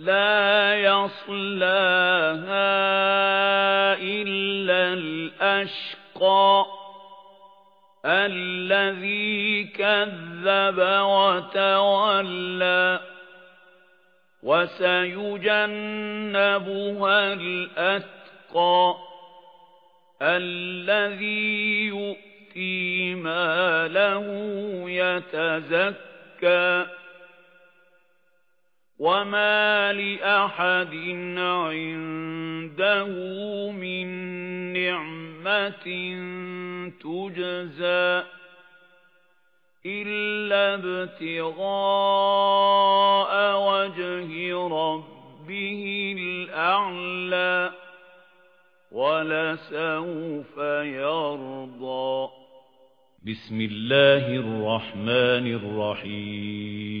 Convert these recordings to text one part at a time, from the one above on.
لا يصلاها إلا الأشقى الذي كذب وتولى وسيجنبها الأتقى الذي يؤتي ماله يتزكى وما لأحد عنده من نعمة تجزى إلا ابتغاء وجه ربه الأعلى ولسوف يرضى بسم الله الرحمن الرحيم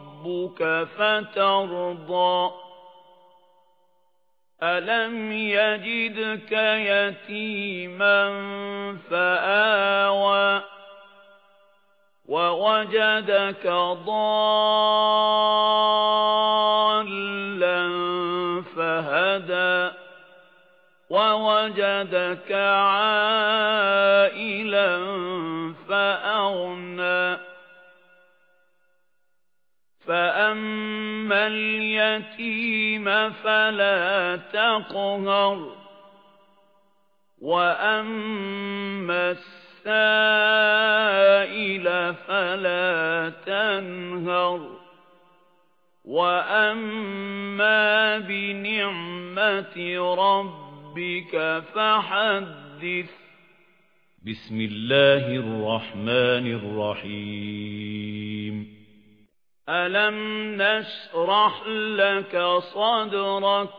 فترضى. ألم يجدك يتيما فآوى. ووجدك ضالا فهدى. ووجدك عائلا فأما اليتيم فلا تقهر. وأما السائل فلا تنهر. وأما بنعمة ربك فحدث. بسم الله الرحمن الرحيم. ألم نشرح لك صدرك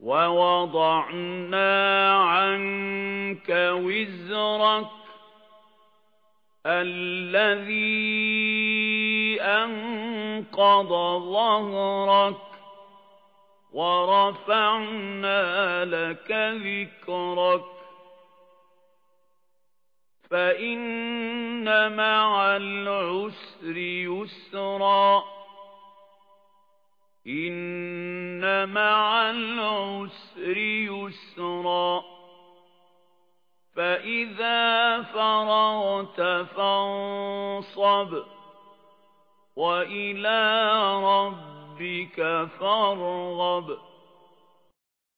ووضعنا عنك وزرك الذي أنقض ظهرك ورفعنا لك ذكرك فإن مع العسر يسرا. إن مع العسر يسرا. فإذا فرغت فانصب وإلى ربك فارغب.